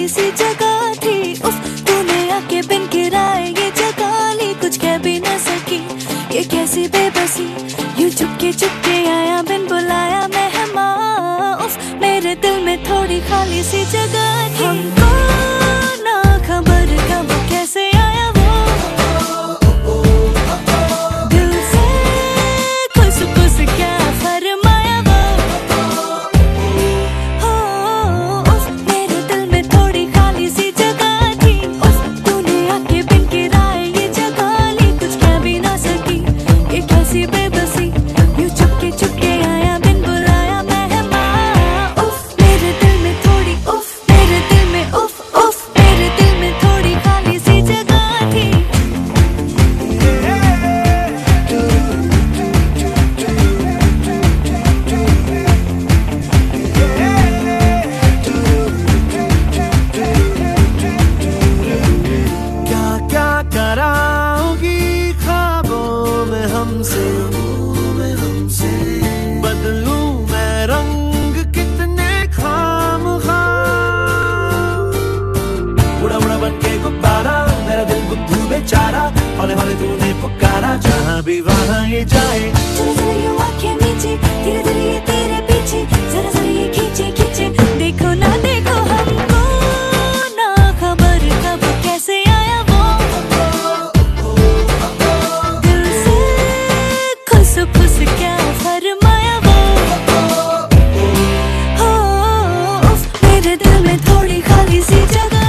खाली सी जगह थी। उफ, तूने आके बिन किराए ये जगह ली। कुछ कह भी ना सकी, ये कैसी बेबसी। यू चुपके चुपके आया, बिन बुलाया मेहमान। उफ, मेरे दिल में थोड़ी खाली सी हमसे हमसे। बदलूं मैं रंग कितने खाम उड़ा उड़ा बन के गुब्बारा, मेरा दिल बुद्धू बेचारा। हौले हौले तूने पुकारा, जहाँ भी वहाँ ये जाए थोड़ी खाली सी जगह।